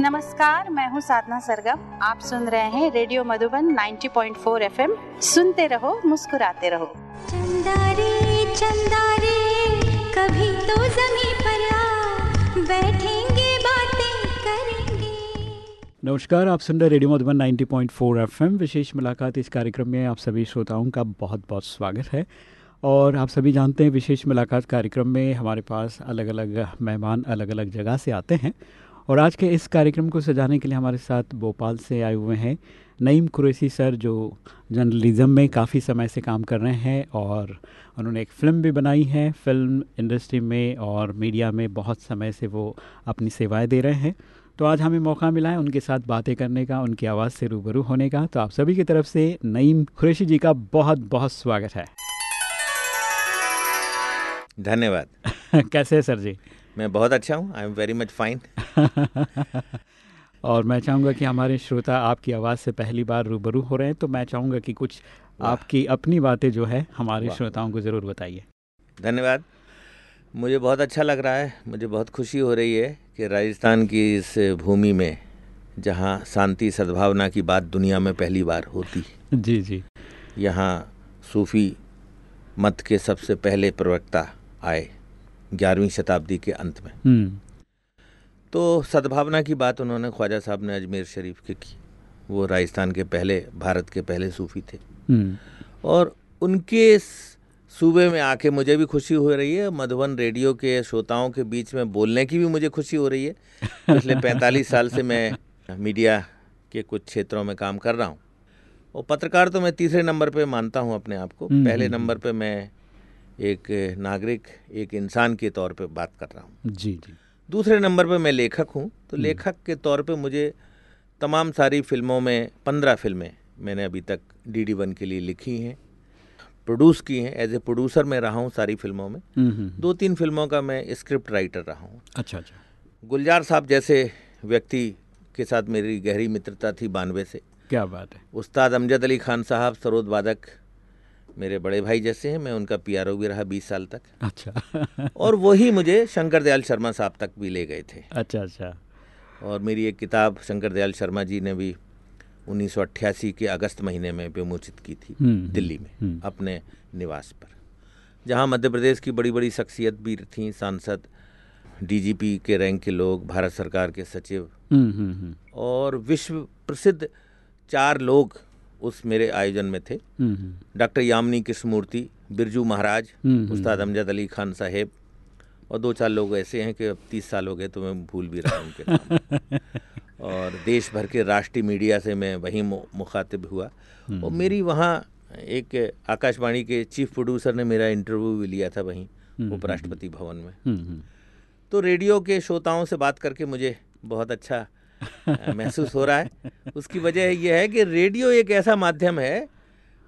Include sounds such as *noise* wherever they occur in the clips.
नमस्कार मैं हूँ साधना सरगम। आप सुन रहे हैं रेडियो मधुबन 90.4 एफएम। सुनते रहो मुस्कुराते रहो। चंदा रे चंदा रे कभी तो जमी पर आ। बैठेंगे बातें करेंगे। नमस्कार आप सुन रहे रेडियो मधुबन 90.4 एफएम। विशेष मुलाकात इस कार्यक्रम में आप सभी श्रोताओं का बहुत बहुत स्वागत है। और आप सभी जानते हैं विशेष मुलाकात कार्यक्रम में हमारे पास अलग अलग मेहमान अलग अलग जगह से आते हैं। और आज के इस कार्यक्रम को सजाने के लिए हमारे साथ भोपाल से आए हुए हैं नईम कुरैसी सर जो जर्नलिज़म में काफ़ी समय से काम कर रहे हैं और उन्होंने एक फ़िल्म भी बनाई है। फ़िल्म इंडस्ट्री में और मीडिया में बहुत समय से वो अपनी सेवाएँ दे रहे हैं। तो आज हमें मौका मिला है उनके साथ बातें करने का उनकी आवाज़ से रूबरू होने का। तो आप सभी की तरफ़ से नईम कुरैशी जी का बहुत बहुत स्वागत है। धन्यवाद। *laughs* कैसे है सर जी? मैं बहुत अच्छा हूँ। I am very much fine. और मैं चाहूँगा कि हमारे श्रोता आपकी आवाज़ से पहली बार रूबरू हो रहे हैं तो मैं चाहूँगा कि कुछ आपकी अपनी बातें जो है हमारे श्रोताओं को ज़रूर बताइए। धन्यवाद। मुझे बहुत अच्छा लग रहा है मुझे बहुत खुशी हो रही है कि राजस्थान की इस भूमि में जहाँ शांति सद्भावना की बात दुनिया में पहली बार होती जी जी। यहाँ सूफी मत के सबसे पहले प्रवक्ता आए ग्यारहवीं शताब्दी के अंत में। हम्म। तो सद्भावना की बात उन्होंने ख्वाजा साहब ने अजमेर शरीफ के की। वो राजस्थान के पहले भारत के पहले सूफी थे। हम्म। और उनके सूबे में आके मुझे भी खुशी हो रही है। मधुबन रेडियो के श्रोताओं के बीच में बोलने की भी मुझे खुशी हो रही है। पिछले 45 साल से मैं मीडिया के कुछ क्षेत्रों में काम कर रहा हूँ। और पत्रकार तो मैं तीसरे नंबर पे मानता हूँ अपने आप को। हम्म, पहले नंबर पे मैं एक नागरिक एक इंसान के तौर पे बात कर रहा हूँ। जी जी। दूसरे नंबर पे मैं लेखक हूँ तो लेखक के तौर पे मुझे तमाम सारी फ़िल्मों में पंद्रह फ़िल्में मैंने अभी तक डी डी वन के लिए लिखी हैं प्रोड्यूस की हैं एज ए प्रोड्यूसर मैं रहा हूँ सारी फ़िल्मों में। हम्म हम्म, दो तीन फ़िल्मों का मैं स्क्रिप्ट राइटर रहा हूँ। अच्छा अच्छा। गुलजार साहब जैसे व्यक्ति के साथ मेरी गहरी मित्रता थी बानवे से। क्या बात है। उस्ताद अमजद अली खान साहब सरोद वादक मेरे बड़े भाई जैसे हैं मैं उनका पीआरओ भी रहा बीस साल तक। अच्छा। और वही मुझे शंकर दयाल शर्मा साहब तक भी ले गए थे। अच्छा अच्छा। और मेरी एक किताब शंकर दयाल शर्मा जी ने भी 1988 के अगस्त महीने में विमोचित की थी हम्म, हम्म, दिल्ली में हम्म। अपने निवास पर। जहाँ मध्य प्रदेश की बड़ी बड़ी शख्सियत भी थी सांसद डीजीपी के रैंक के लोग भारत सरकार के सचिव। और विश्व प्रसिद्ध चार लोग उस मेरे आयोजन में थे। हम्म, हम्म, डॉक्टर यामिनी कृष्णमूर्ति बिरजू महाराज हम्म। उस्ताद अमजद अली खान साहेब और दो चार लोग ऐसे हैं कि अब तीस साल हो गए तो मैं भूल भी रहा हूँ उनके *laughs* और देश भर के राष्ट्रीय मीडिया से मैं वहीं मुखातिब हुआ। और मेरी वहाँ एक आकाशवाणी के चीफ प्रोड्यूसर ने मेरा इंटरव्यू भी लिया था वहीं उपराष्ट्रपति भवन में। तो रेडियो के श्रोताओं से बात करके मुझे बहुत अच्छा *laughs* महसूस हो रहा है। उसकी वजह यह है कि रेडियो एक ऐसा माध्यम है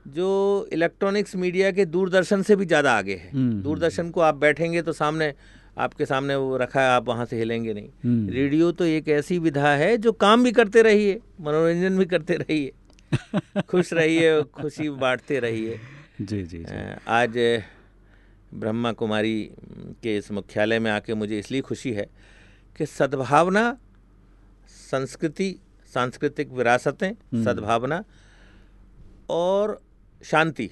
जो इलेक्ट्रॉनिक्स मीडिया के दूरदर्शन से भी ज़्यादा आगे है। हम्म, दूरदर्शन को आप बैठेंगे तो सामने आपके सामने वो रखा है आप वहाँ से हिलेंगे नहीं। हम्म। रेडियो तो एक ऐसी विधा है जो काम भी करते रहिए मनोरंजन भी करते रहिए *laughs* खुश रहिए खुशी बांटते रहिए। जी जी जी। आज ब्रह्मा कुमारी के इस मुख्यालय में आके मुझे इसलिए खुशी है कि सद्भावना संस्कृति सांस्कृतिक विरासतें सद्भावना और शांति।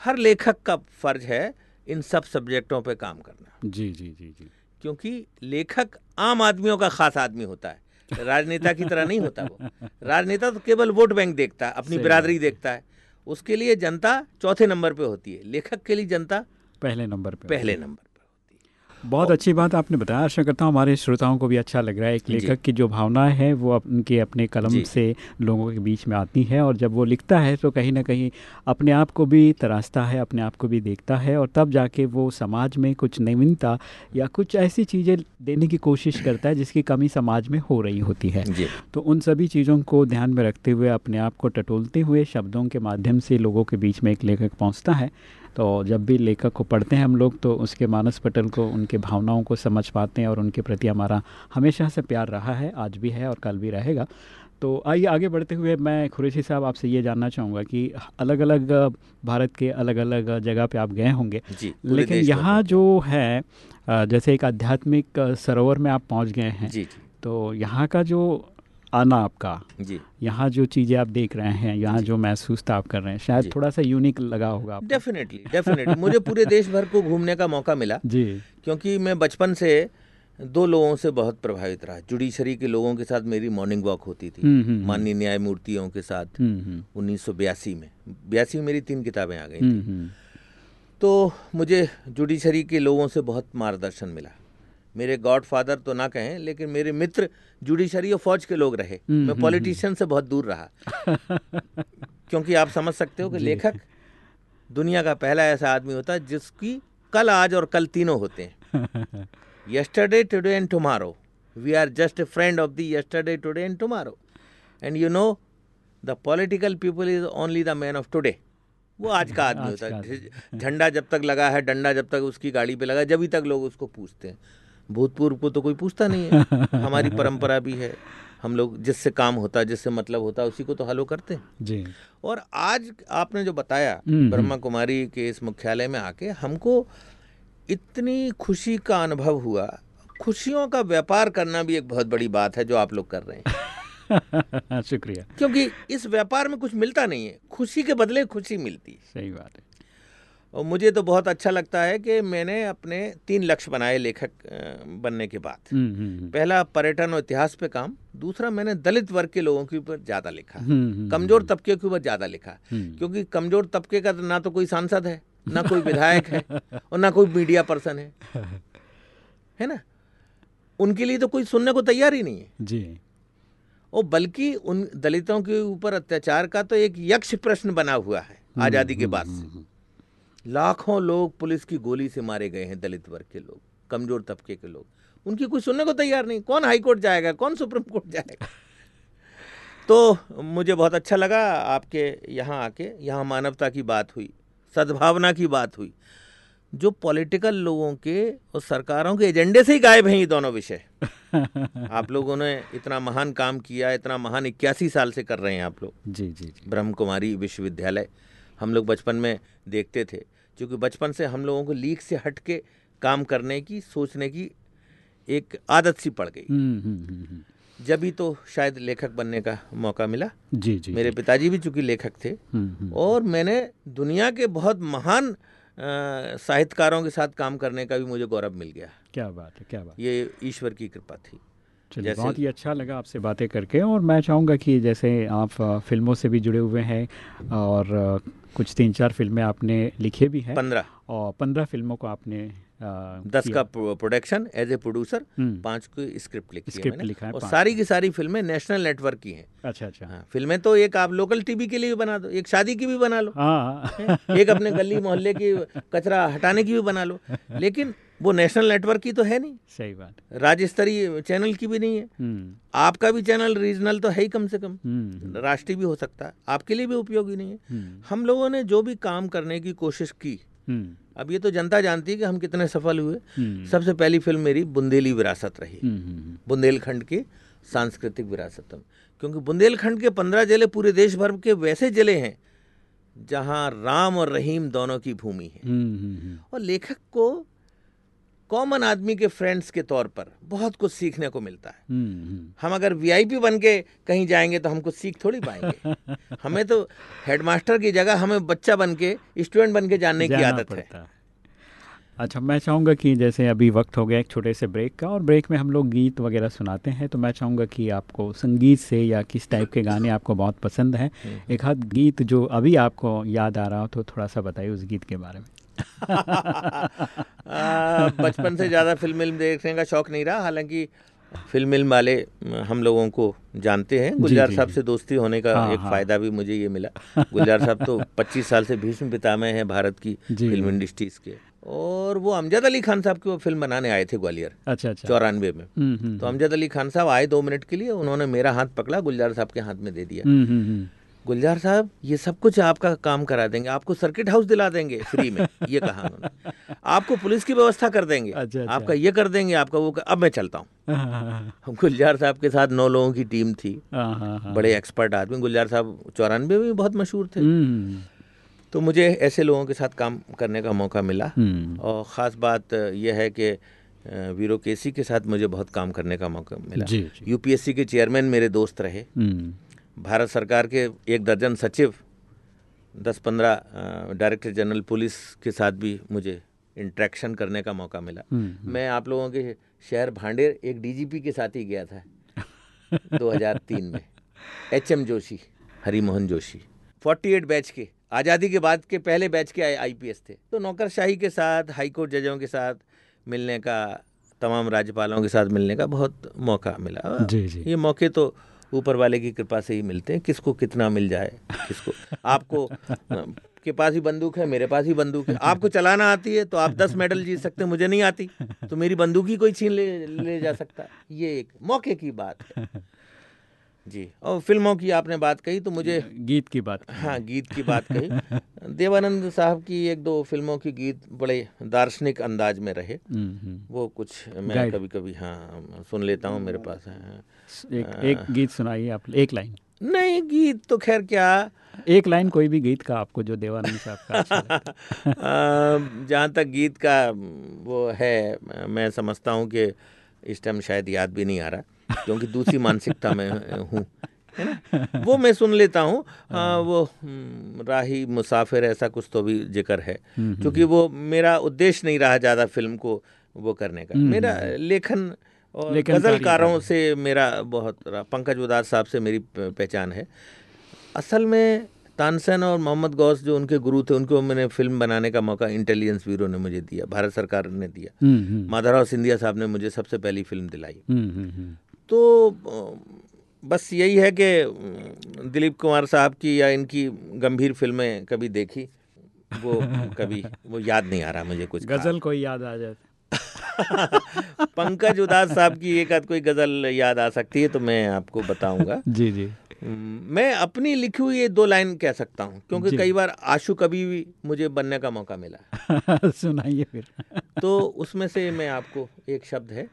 हर लेखक का फ़र्ज़ है इन सब सब्जेक्टों पे काम करना। जी जी जी जी। क्योंकि लेखक आम आदमियों का खास आदमी होता है। राजनेता की तरह नहीं होता वो। *laughs* राजनेता तो केवल वोट बैंक देखता है अपनी बिरादरी देखता है। उसके लिए जनता चौथे नंबर पे होती है। लेखक के लिए जनता पहले नंबर पे पहले नंबर बहुत अच्छी बात आपने बताया। आशा करता हूँ हमारे श्रोताओं को भी अच्छा लग रहा है। एक लेखक की जो भावना है वो अप- उनके अपने कलम से लोगों के बीच में आती है और जब वो लिखता है तो कहीं ना कहीं अपने आप को भी तराशता है अपने आप को भी देखता है और तब जाके वो समाज में कुछ नवीनता या कुछ ऐसी चीज़ें देने की कोशिश करता है जिसकी कमी समाज में हो रही होती है। तो उन सभी चीज़ों को ध्यान में रखते हुए अपने आप को टटोलते हुए शब्दों के माध्यम से लोगों के बीच में एक लेखक पहुँचता है। तो जब भी लेखक को पढ़ते हैं हम लोग तो उसके मानस पटल को उनके भावनाओं को समझ पाते हैं और उनके प्रति हमारा हमेशा से प्यार रहा है आज भी है और कल भी रहेगा। तो आइए आगे बढ़ते हुए मैं खुरेशी साहब आपसे ये जानना चाहूँगा कि अलग अलग भारत के अलग अलग जगह पे आप गए होंगे। लेकिन यहाँ जो है जैसे एक आध्यात्मिक सरोवर में आप पहुँच गए हैं। जी जी। तो यहाँ का जो आना आपका। जी। यहाँ जो चीज़ें आप देख रहे हैं यहाँ जो। महसूस आप कर रहे हैं शायद थोड़ा सा यूनिक लगा होगा डेफिनेटली डेफिनेटली मुझे पूरे *laughs* देश भर को घूमने का मौका मिला। जी। क्योंकि मैं बचपन से दो लोगों से बहुत प्रभावित रहा। जुडिशरी के लोगों के साथ मेरी मॉर्निंग वॉक होती थी। हम्म, हम्म, माननीय न्यायमूर्तियों के साथ। हम्म हम्म। उन्नीस में। बयासी में मेरी तीन किताबें आ गई हम्म, थी हम्म, तो मुझे जुडिशरी के लोगों से बहुत मार्गदर्शन मिला। मेरे गॉड फादर तो ना कहें लेकिन मेरे मित्र जुडिशरी और फौज के लोग रहे। हम्म, मैं हम्म, पॉलिटिशियन से बहुत दूर रहा। *laughs* क्योंकि आप समझ सकते हो कि लेखक दुनिया का पहला ऐसा आदमी होता है जिसकी कल आज और कल तीनों होते हैं। *laughs* Yesterday today and tomorrow we are just a friend of the yesterday today and tomorrow. And you know the political people is only the man of today. वो आज का आदमी होता है। झंडा जब तक लगा है डंडा जब तक उसकी गाड़ी पे लगा है, जब तक लोग उसको पूछते हैं। भूतपूर्व को तो कोई पूछता नहीं है। *laughs* हमारी परंपरा भी है। हम लोग जिससे काम होता है जिससे मतलब होता है उसी को तो हलो करते हैं। जी। और आज आपने जो बताया हम्म, ब्रह्मा कुमारी के इस मुख्यालय में आके हमको इतनी खुशी का अनुभव हुआ। खुशियों का व्यापार करना भी एक बहुत बड़ी बात है जो आप लोग कर रहे हैं। *laughs* शुक्रिया। क्योंकि इस व्यापार में कुछ मिलता नहीं है। खुशी के बदले खुशी मिलती है। सही बात है। और मुझे तो बहुत अच्छा लगता है कि मैंने अपने तीन लक्ष्य बनाए लेखक बनने के बाद। हम्म, हम्म, पहला पर्यटन और इतिहास पे काम। दूसरा मैंने दलित वर्ग के लोगों के ऊपर ज़्यादा लिखा। हम्म, हम्म, कमज़ोर तबके के ऊपर ज़्यादा लिखा। हम्म, क्योंकि कमज़ोर तबके का तो ना तो कोई सांसद है ना कोई विधायक है और ना कोई मीडिया पर्सन है। है ना? उनके लिए तो कोई सुनने को तैयार ही नहीं है। जी। और बल्कि उन दलितों के ऊपर अत्याचार का तो एक यक्ष प्रश्न बना हुआ है आज़ादी के बाद से। लाखों लोग पुलिस की गोली से मारे गए हैं दलित वर्ग के लोग कमज़ोर तबके के लोग। उनकी कोई सुनने को तैयार नहीं। कौन हाई कोर्ट जाएगा? कौन सुप्रीम कोर्ट जाएगा? *laughs* तो मुझे बहुत अच्छा लगा आपके यहाँ आके यहाँ मानवता की बात हुई सद्भावना की बात हुई जो पॉलिटिकल लोगों के और सरकारों के एजेंडे से ही गायब हैं ये दोनों विषय। *laughs* आप लोगों ने इतना महान काम किया इतना महान इक्यासी साल से कर रहे हैं आप लोग। जी जी जी। ब्रह्म कुमारी विश्वविद्यालय। हम लोग बचपन में देखते थे क्योंकि बचपन से हम लोगों को लीक से हट के काम करने की सोचने की एक आदत सी पड़ गई। हम्म, हम्म, हम्म, जब ही तो शायद लेखक बनने का मौका मिला। जी जी मेरे पिताजी भी चूँकि लेखक थे और मैंने दुनिया के बहुत महान साहित्यकारों के साथ काम करने का भी मुझे गौरव मिल गया। क्या बात है क्या बात है। ये ईश्वर की कृपा थी। चलिए बहुत ही अच्छा लगा आपसे बातें करके और मैं चाहूँगा कि जैसे आप फ़िल्मों से भी जुड़े हुए हैं और कुछ तीन चार फ़िल्में आपने लिखे भी हैं। पंद्रह। और पंद्रह फ़िल्मों को आपने दस का प्रोडक्शन एज ए प्रोड्यूसर हम्म, पाँच की स्क्रिप्ट लिखी है स्क्रिप्ट मैंने। लिखा है और सारी की। सारी फ़िल्में नेशनल नेटवर्क की हैं। अच्छा अच्छा। हाँ, फ़िल्में तो एक आप लोकल टीवी के लिए भी बना दो एक शादी की भी बना लो। हाँ। *laughs* एक अपने गली मोहल्ले की कचरा हटाने की भी बना लो। लेकिन वो नेशनल नेटवर्क की तो है नहीं। सही बात। राज्य स्तरीय चैनल की भी नहीं है। हम्म, आपका भी चैनल रीजनल तो है ही कम से कम। हम्म, राष्ट्रीय भी हो सकता है आपके लिए भी उपयोगी नहीं है। हम लोगों ने जो भी काम करने की कोशिश की अब ये तो जनता जानती है कि हम कितने सफल हुए। हम्म, सबसे पहली फ़िल्म मेरी बुंदेली विरासत रही। हम्म, हम्म, बुंदेलखंड की सांस्कृतिक विरासत में क्योंकि बुंदेलखंड के पंद्रह ज़िले पूरे देश भर के वैसे ज़िले हैं जहाँ राम और रहीम दोनों की भूमि है। और लेखक को कॉमन आदमी के फ्रेंड्स के तौर पर बहुत कुछ सीखने को मिलता है। हम अगर वीआईपी बन के कहीं जाएँगे तो हम कुछ सीख थोड़ी पाएँगे। *laughs* हमें तो हेडमास्टर की जगह हमें बच्चा बन के स्टूडेंट बन के जानने की आदत है। अच्छा मैं चाहूँगा कि जैसे अभी वक्त हो गया एक छोटे से ब्रेक का और ब्रेक में हम लोग गीत वगैरह सुनाते हैं तो मैं चाहूँगा कि आपको संगीत से या किस टाइप के गाने आपको बहुत पसंद हैं। एक हाथ गीत जो अभी आपको याद आ रहा हो तो थोड़ा सा बताइए उस गीत के बारे में। *laughs* बचपन से ज़्यादा फ़िल्म विल्म देखने का शौक नहीं रहा हालाँकि फ़िल्म विल्म वाले हम लोगों को जानते हैं। गुलजार साहब से दोस्ती होने का हाँ, एक हाँ। फ़ायदा भी मुझे ये मिला। गुलजार साहब तो *laughs* 25 साल से भीष्म पितामह हैं भारत की फ़िल्म इंडस्ट्रीज़ के। और वो अमजद अली खान साहब की वो फ़िल्म बनाने आए थे ग्वालियर अच्छा अच्छा। चौरानवे में। हम्म, हम्म, तो अमजद अली खान साहब आए दो मिनट के लिए उन्होंने मेरा हाथ पकड़ा गुलजार साहब के हाथ में दे दिया। हम्म, हम्म, हम्म, गुलजार साहब ये सब कुछ आपका काम करा देंगे आपको सर्किट हाउस दिला देंगे फ्री में ये कहा उन्होंने। *laughs* आपको पुलिस की व्यवस्था कर देंगे अच्छा, अच्छा। आपका ये कर देंगे आपका वो कर... अब मैं चलता हूँ। *laughs* हाँ, गुलजार साहब के साथ नौ लोगों की टीम थी हाँ, हाँ। बड़े एक्सपर्ट आदमी गुलजार साहब चौरानवे में भी बहुत मशहूर थे। हम्म, तो मुझे ऐसे लोगों के साथ काम करने का मौका मिला। हम्म, और ख़ास बात यह है कि वीरो केसी के साथ मुझे बहुत काम करने का मौका मिला। जी, जी। यूपीएससी के चेयरमैन मेरे दोस्त रहे। हम्म, भारत सरकार के एक दर्जन सचिव दस पंद्रह डायरेक्टर जनरल पुलिस के साथ भी मुझे इंट्रैक्शन करने का मौका मिला। हम्म, मैं आप लोगों के शहर भांडेर एक डीजीपी के साथ ही गया था। *laughs* 2003 में। H M Joshi Harimohan Joshi 48 batch के आज़ादी के बाद के पहले बैच के आईपीएस थे। तो नौकरशाही के साथ हाईकोर्ट जजों के साथ मिलने का तमाम राज्यपालों के साथ मिलने का बहुत मौका मिला। जी, जी। ये मौके तो ऊपर वाले की कृपा से ही मिलते हैं। किसको कितना मिल जाए किसको? आपको के पास ही बंदूक है मेरे पास ही बंदूक है। आपको चलाना आती है तो आप दस मेडल जीत सकते हैं मुझे नहीं आती। तो मेरी बंदूक ही कोई छीन ले ले जा सकता। ये एक मौके की बात है। जी। और फ़िल्मों की आपने बात कही तो मुझे गीत की बात हाँ गीत की बात कही। *laughs* देवानंद साहब की एक दो फ़िल्मों की गीत बड़े दार्शनिक अंदाज में रहे। हम्म, हम्म। वो कुछ मैं कभी कभी हाँ सुन लेता हूँ मेरे पास है। एक एक गीत सुनाइए आप एक लाइन। नहीं गीत तो खैर क्या। एक लाइन कोई भी गीत का आपको जो देवानंद साहब का अच्छा *laughs* है। जहाँ तक गीत का वो है मैं समझता हूँ कि इस टाइम शायद याद भी नहीं आ रहा। क्योंकि दूसरी मानसिकता में हूँ है ना? वो मैं सुन लेता हूँ। वो हम्म, राही मुसाफिर ऐसा कुछ तो भी ज़िक्र है। क्योंकि वो मेरा उद्देश्य नहीं रहा ज़्यादा फ़िल्म को वो करने का। मेरा लेखन और गज़लकारों से मेरा बहुत पंकज उदास साहब से मेरी पहचान है। असल में तानसेन और मोहम्मद गौस जो उनके गुरु थे उनको मैंने फ़िल्म बनाने का मौका इंटेलिजेंस ब्यूरो ने मुझे दिया भारत सरकार ने दिया। हम्म, हम्म, माधवराव सिंधिया साहब ने मुझे सबसे पहली फ़िल्म दिलाई। हम्म, हम्म, हम्म। तो बस यही है कि दिलीप कुमार साहब की या इनकी गंभीर फ़िल्में कभी देखी वो कभी वो याद नहीं आ रहा मुझे कुछ गज़ल कोई याद आ जाए। *laughs* पंकज उदास साहब की एक आध कोई गज़ल याद आ सकती है तो मैं आपको बताऊँगा। *laughs* जी जी। मैं अपनी लिखी हुई ये दो लाइन कह सकता हूँ क्योंकि कई बार आशु कभी भी मुझे बनने का मौका मिला। *laughs* सुनाइए फिर। तो उसमें से मैं आपको एक शब्द है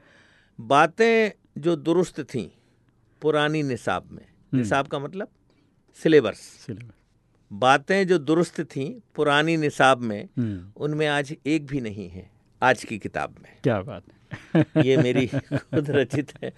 बातें जो दुरुस्त थी पुरानी निसाब में। निसाब का मतलब सिलेबस। बातें जो दुरुस्त थीं पुरानी निसाब में हम्म, उनमें आज एक भी नहीं है आज की किताब में। क्या बात है। ये मेरी *laughs* खुद रचित है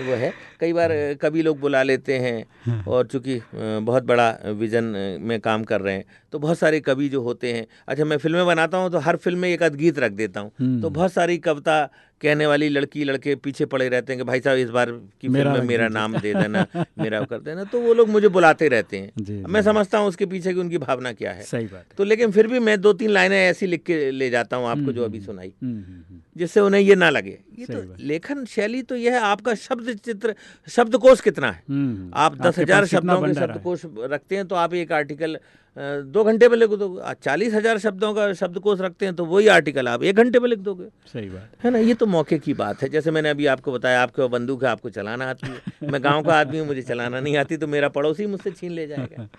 वो है। कई बार कभी लोग बुला लेते हैं और चूँकि बहुत बड़ा विजन में काम कर रहे हैं तो बहुत सारे कवि जो होते हैं अच्छा मैं फ़िल्में बनाता हूँ तो हर फ़िल्म में एक आध गीत रख देता हूँ तो बहुत सारी कविता कहने वाली लड़की लड़के पीछे पड़े रहते हैं कि भाई साहब इस बार की मेरा फ़िल्म में मेरा नाम दे देना *laughs* मेरा कर देना। तो वो लोग मुझे बुलाते रहते हैं। मैं समझता हूँ उसके पीछे की उनकी भावना क्या है। सही बात तो लेकिन फिर भी मैं दो तीन लाइनें ऐसी लिख के ले जाता हूँ आपको जो अभी सुनाई। हम्म, हम्म, हम्म। जिससे उन्हें ये ना लगे। ये तो लेखन शैली तो यह है आपका शब्द चित्र शब्दकोश कितना है? हम्म, आप दस हज़ार शब्दों के? शब्दकोश रखते हैं तो आप एक आर्टिकल दो घंटे में लिख दोगे। चालीस हज़ार शब्दों का शब्दकोश रखते हैं तो वही आर्टिकल आप एक घंटे में लिख दोगे। सही बात। है ना? ये तो मौके की बात है। जैसे मैंने अभी आपको बताया आपके वो बंदूक है आपको चलाना आती है। *laughs* मैं गाँव का आदमी हूँ मुझे चलाना नहीं आती तो मेरा पड़ोसी मुझसे छीन ले जाएगा। *laughs*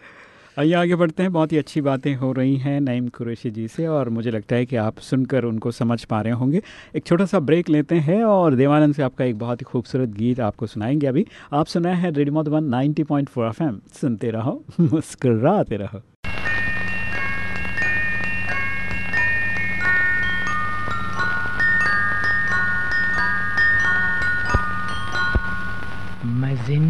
आइए आगे बढ़ते हैं। बहुत ही अच्छी बातें हो रही हैं नईम कुरैशी जी से और मुझे लगता है कि आप सुनकर उनको समझ पा रहे होंगे। एक छोटा सा ब्रेक लेते हैं और देवानंद से आपका एक बहुत ही खूबसूरत गीत आपको सुनाएँगे अभी। आप सुनाए हैं रेडियो मधुबन 90.4 एफएम सुनते रहो *laughs* मुस्कुराते रहो।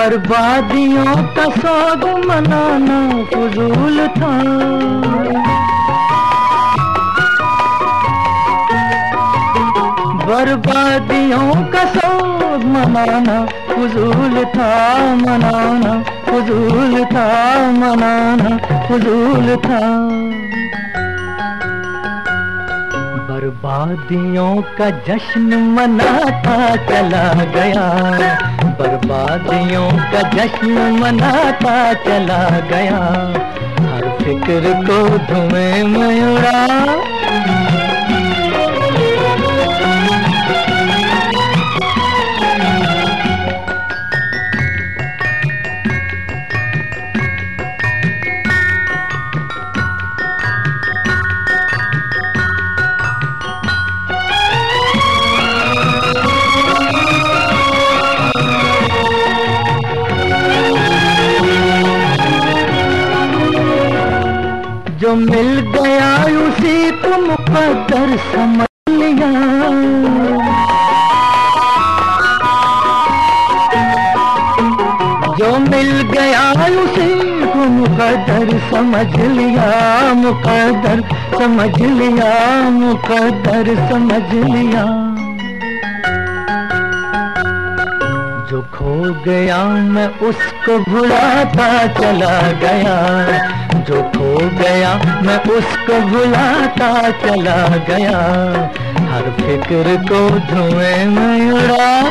बर्बादियों का सोग मनाना फजूल था। बर्बादियों का सोग मनाना फजूल था, मनाना फजूल था, मनाना फजूल था। बर्बादियों का जश्न मनाता चला गया। बर्बादियों का जश्न मनाता चला गया। हर फ़िक्र को धुएँ में उड़ा समझ लिया, मुकद्दर समझ लिया। जो खो गया, मैं उसको भुलाता चला गया। जो खो गया, मैं उसको भुलाता चला गया। हर फ़िक्र को धुएँ में उड़ा।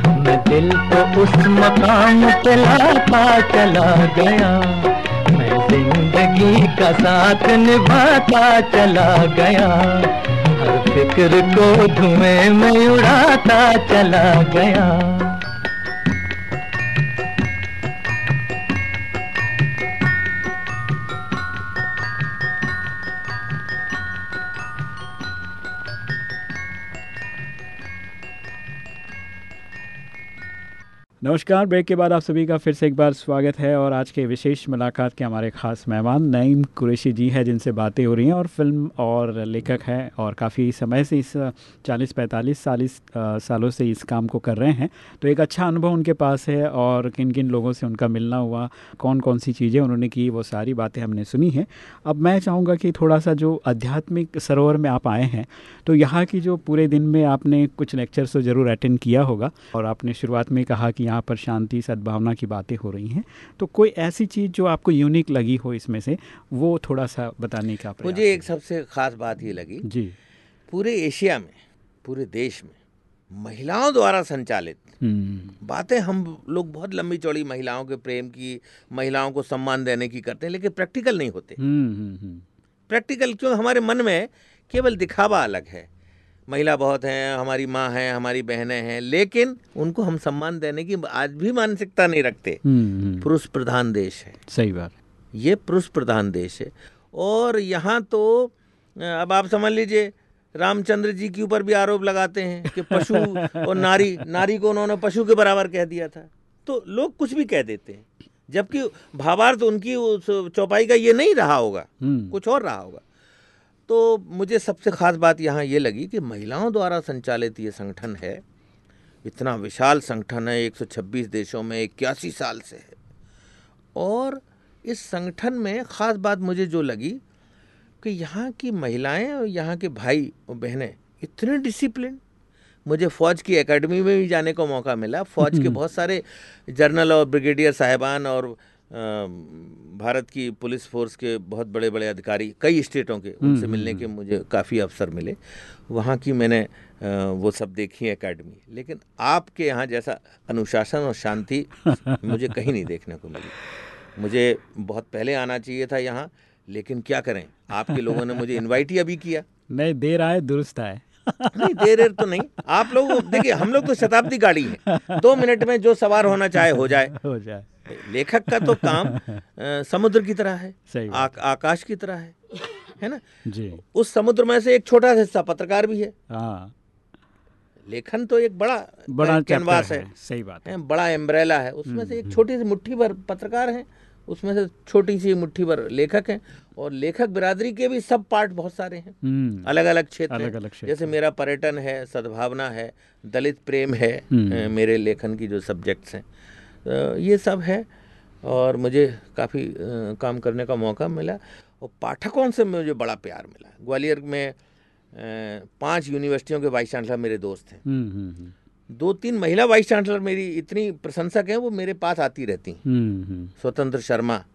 मैं दिल को उस मकाम पे लाता चला गया। मैं ज़िंदगी का साथ निभाता चला गया। हर फ़िक्र को धुएँ में उड़ाता चला गया। नमस्कार, ब्रेक के बाद आप सभी का फिर से एक बार स्वागत है और आज के विशेष मुलाकात के हमारे खास मेहमान नईम कुरैशी जी हैं, जिनसे बातें हो रही हैं और फ़िल्म और लेखक हैं और काफ़ी समय से इस 40-45 साल इस सालों से इस काम को कर रहे हैं। तो एक अच्छा अनुभव उनके पास है और किन किन लोगों से उनका मिलना हुआ कौन कौन सी चीज़ें उन्होंने की, वो सारी बातें हमने सुनी हैं। अब मैं चाहूँगा कि थोड़ा सा जो आध्यात्मिक सरोवर में आप आए हैं तो यहाँ की जो पूरे दिन में आपने कुछ लेक्चर्स तो ज़रूर अटेंड किया होगा और आपने शुरुआत में कहा कि यहाँ पर शांति सद्भावना की बातें हो रही हैं। तो कोई ऐसी चीज़ जो आपको यूनिक लगी हो इसमें से वो थोड़ा सा बताने का मुझे एक सबसे खास बात ये लगी। जी। पूरे एशिया में पूरे देश में महिलाओं द्वारा संचालित हम्म, बातें हम लोग बहुत लंबी चौड़ी महिलाओं के प्रेम की महिलाओं को सम्मान देने की करते हैं लेकिन प्रैक्टिकल नहीं होते। हम्म, हम्म, प्रैक्टिकल क्यों? हमारे मन में केवल दिखावा अलग है। महिला बहुत हैं हमारी माँ हैं हमारी बहनें हैं लेकिन उनको हम सम्मान देने की आज भी मानसिकता नहीं रखते। हम्म, हम्म, पुरुष प्रधान देश है। सही बात। ये पुरुष प्रधान देश है। और यहाँ तो अब आप समझ लीजिए रामचंद्र जी के ऊपर भी आरोप लगाते हैं कि पशु *laughs* और नारी नारी को उन्होंने पशु के बराबर कह दिया था। तो लोग कुछ भी कह देते हैं जबकि भावार्थ उनकी उस चौपाई का ये नहीं रहा होगा। हम्म, कुछ और रहा होगा। तो मुझे सबसे खास बात यहाँ ये लगी कि महिलाओं द्वारा संचालित ये संगठन है इतना विशाल संगठन है 126 देशों में इक्यासी साल से है। और इस संगठन में ख़ास बात मुझे जो लगी कि यहाँ की महिलाएँ और यहाँ के भाई और बहनें इतने डिसिप्लिन मुझे फ़ौज की एकेडमी में भी जाने को मौका मिला। फ़ौज के बहुत सारे जनरल और ब्रिगेडियर साहिबान और भारत की पुलिस फोर्स के बहुत बड़े बड़े अधिकारी कई स्टेटों के उनसे मिलने के मुझे काफ़ी अवसर मिले। वहाँ की मैंने वो सब देखी है अकेडमी लेकिन आपके यहाँ जैसा अनुशासन और शांति मुझे कहीं नहीं देखने को मिली। मुझे बहुत पहले आना चाहिए था यहाँ लेकिन क्या करें? आपके लोगों ने मुझे इनवाइट ही अभी किया। नहीं देर आए दुरुस्त आए। नहीं देर देर तो नहीं। आप लोग देखिए हम लोग तो शताब्दी गाड़ी है। दो मिनट में जो सवार होना चाहे हो जाए। हो जाए। लेखक का तो काम *laughs* अ, समुद्र की तरह है। सही आ, आकाश की तरह है। है ना? जी। उस समुद्र में से एक छोटा सा हिस्सा पत्रकार भी है। हाँ। लेखन तो एक बड़ा बड़ा कैनवास chapter है, सही बात है। है बड़ा एम्ब्रेला है। उसमें से एक छोटी सी मुट्ठी भर पत्रकार हैं। उसमें से छोटी सी मुट्ठी भर लेखक हैं और लेखक बिरादरी के भी सब पार्ट बहुत सारे हैं। हम्म, अलग अलग क्षेत्र अलग-अलग क्षेत्र। जैसे मेरा पर्यटन है सद्भावना है दलित प्रेम है हम्म। मेरे लेखन की जो सब्जेक्ट्स हैं। ये सब है और मुझे काफ़ी काम करने का मौका मिला और पाठकों से मुझे बड़ा प्यार मिला। ग्वालियर में पाँच यूनिवर्सिटियों के वाइस चांसलर मेरे दोस्त हैं। हम्म, दो तीन महिला वाइस चांसलर मेरी इतनी प्रशंसक हैं वो मेरे पास आती रहती हैं। हम्म, हम्म, स्वतंत्र शर्मा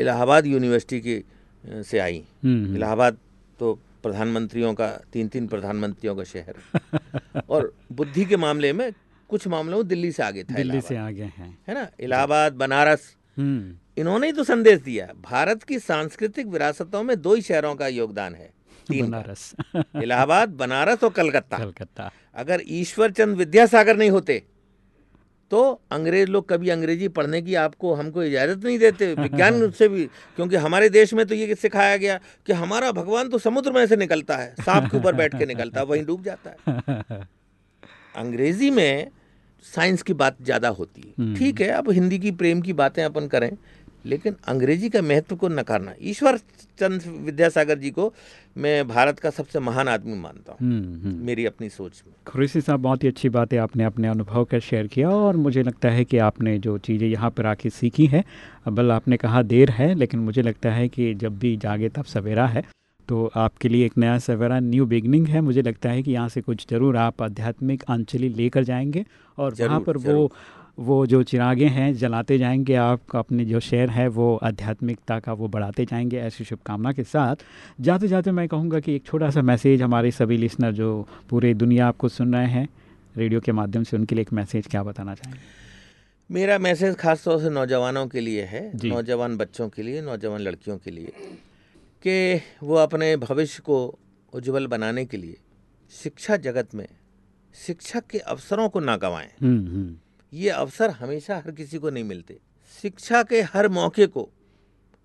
इलाहाबाद यूनिवर्सिटी की से आई। हम्म, इलाहाबाद तो प्रधानमंत्रियों का तीन तीन प्रधानमंत्रियों का शहर। *laughs* और बुद्धि के मामले में कुछ मामलों में दिल्ली से आगे था दिल्ली से आगे हैं। है ना? इलाहाबाद बनारस। इन्होंने ही तो संदेश दिया भारत की सांस्कृतिक विरासतों में दो ही शहरों का योगदान है। तीन बनारस। *laughs* इलाहाबाद बनारस और कलकत्ता। कलकत्ता। अगर ईश्वर चंद विद्यासागर नहीं होते तो अंग्रेज़ लोग कभी अंग्रेज़ी पढ़ने की आपको हमको इजाज़त नहीं देते। *laughs* विज्ञान से भी क्योंकि हमारे देश में तो ये सिखाया गया? कि हमारा भगवान तो समुद्र में से निकलता है सांप के ऊपर बैठ के निकलता है वहीं डूब जाता है। *laughs* अंग्रेज़ी में साइंस की बात ज़्यादा होती है। हम्म। ठीक है अब हिंदी की प्रेम की बातें अपन करें लेकिन अंग्रेज़ी का महत्व को नकारना ईश्वर चंद विद्यासागर जी को मैं भारत का सबसे महान आदमी मानता हूँ हम्म हम्म। मेरी अपनी सोच में। खुरेशी साहब बहुत ही अच्छी बात है आपने अपने अनुभव का शेयर किया और मुझे लगता है कि आपने जो चीज़ें यहाँ पर आके सीखी है बल आपने कहा देर है लेकिन मुझे लगता है कि जब भी जागे तब सवेरा है। तो आपके लिए एक नया सवेरा न्यू बिगनिंग है। मुझे लगता है कि यहाँ से कुछ ज़रूर आप आध्यात्मिक अंचली लेकर जाएँगे और वहाँ पर वो। वो जो चिरागे हैं जलाते जाएँगे आप अपने जो शहर है वो आध्यात्मिकता का वो बढ़ाते जाएँगे ऐसी शुभकामना के साथ। जाते जाते मैं कहूँगा कि एक छोटा सा मैसेज हमारे सभी लिसनर जो पूरे दुनिया आपको सुन रहे हैं रेडियो के माध्यम से उनके लिए एक मैसेज क्या बताना चाहेंगे? मेरा मैसेज खास तौर से नौजवानों के लिए है नौजवान बच्चों के लिए नौजवान लड़कियों के लिए कि वो अपने भविष्य को उज्जवल बनाने के लिए शिक्षा जगत में शिक्षक के अवसरों को ना गंवाएँ। हम्म हम्म। ये अवसर हमेशा हर किसी को नहीं मिलते। शिक्षा के हर मौके को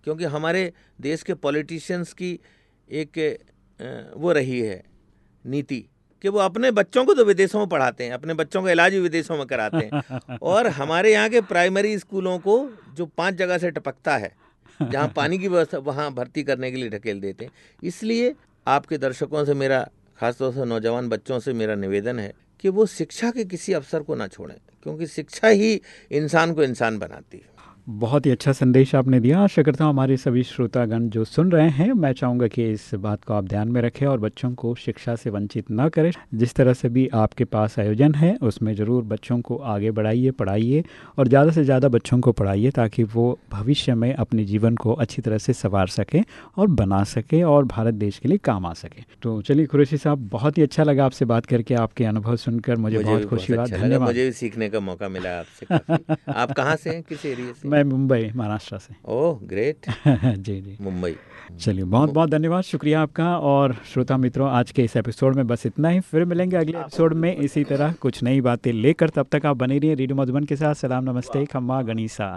क्योंकि हमारे देश के पॉलिटिशियंस की एक वो रही है नीति कि वो अपने बच्चों को तो विदेशों में पढ़ाते हैं अपने बच्चों का इलाज भी विदेशों में कराते हैं। *laughs* और हमारे यहाँ के प्राइमरी स्कूलों को जो पाँच जगह से टपकता है जहाँ *laughs* पानी की व्यवस्था वहाँ भर्ती करने के लिए ढकेल देते हैं। इसलिए आपके दर्शकों से मेरा खासतौर से नौजवान बच्चों से मेरा निवेदन है कि वो शिक्षा के किसी अवसर को ना छोड़ें। क्योंकि शिक्षा ही इंसान को इंसान बनाती है। बहुत ही अच्छा संदेश आपने दिया। आशा करता हूँ हमारे सभी श्रोतागण जो सुन रहे हैं मैं चाहूँगा कि इस बात को आप ध्यान में रखें और बच्चों को शिक्षा से वंचित न करें। जिस तरह से भी आपके पास आयोजन है उसमें ज़रूर बच्चों को आगे बढ़ाइए पढ़ाइए और ज़्यादा से ज़्यादा बच्चों को पढ़ाइए ताकि वो भविष्य में अपने जीवन को अच्छी तरह से संवार सकें और बना सके और भारत देश के लिए काम आ सके। तो चलिए कुरैशी साहब बहुत ही अच्छा लगा आपसे बात करके आपके अनुभव सुनकर मुझे, बहुत खुशी हुआ। अच्छा धन्यवाद। मुझे भी सीखने का मौका मिला आपसे आप कहाँ से हैं? किस एरिया से मैं मुंबई महाराष्ट्र से। ओह ग्रेट *laughs* जी जी। मुंबई। चलिए बहुत बहुत धन्यवाद शुक्रिया आपका। और श्रोता मित्रों आज के इस एपिसोड में बस इतना ही। फिर मिलेंगे अगले एपिसोड में इसी तरह कुछ नई बातें लेकर। तब तक आप बने रहिए रेडियो मधुबन के साथ। सलाम नमस्ते खम्मा गणिसा।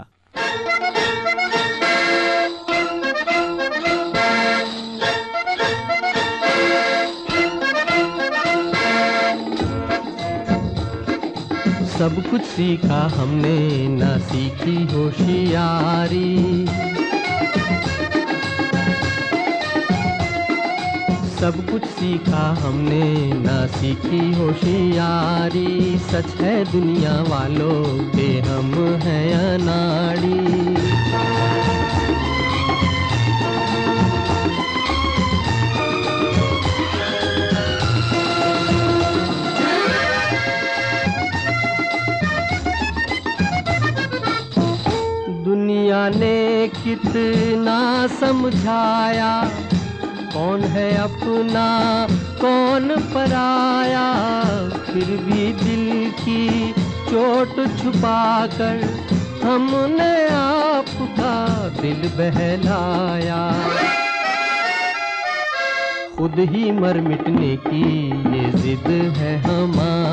सब कुछ सीखा हमने, ना सीखी होशियारी। सब कुछ सीखा हमने, ना सीखी होशियारी। सच है दुनिया वालों के हम हैं अनाड़ी। दुनिया ने कितना समझाया। कौन है अपना, कौन पराया। फिर भी दिल की चोट छुपाकर हमने आपका दिल बहलाया। खुद ही मर मिटने की ये जिद है हमारी।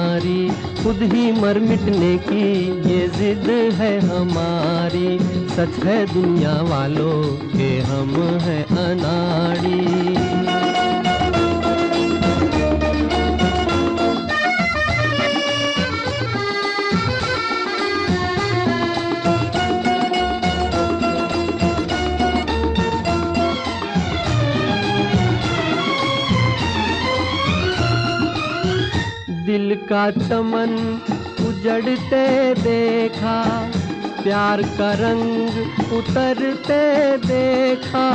खुद ही मर मिटने की ये जिद है हमारी। सच है दुनिया वालों के हम हैं अनाड़ी। का चमन उजड़ते देखा, प्यार का रंग उतरते देखा।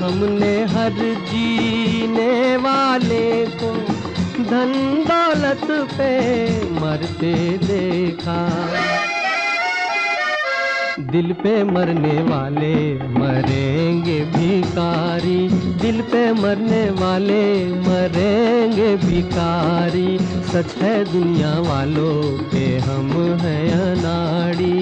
हमने हर जीने वाले को धन दौलत पे मरते देखा। दिल पे मरने वाले मरेंगे भिकारी दिल पे मरने वाले मरेंगे भिकारी सच है दुनिया वालों के हम हैं अनाड़ी।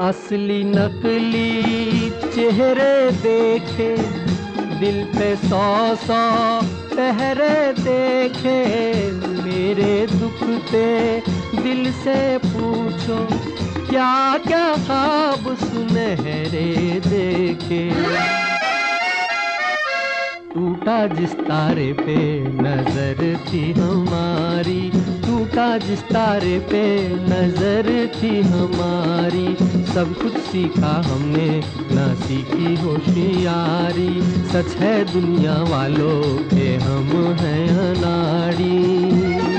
असली नकली चेहरे देखे, दिल पे सौ सौ पहरे देखे। मेरे दुख पे दिल से पूछो क्या क्या खाब सुनहरे देखे। टूटा जिस तारे पे नज़र थी हमारी। टूटा जिस तारे पे नज़र थी हमारी। सब कुछ सीखा हमने, ना सीखी होशियारी। सच है दुनिया वालों के हम हैं अनाड़ी।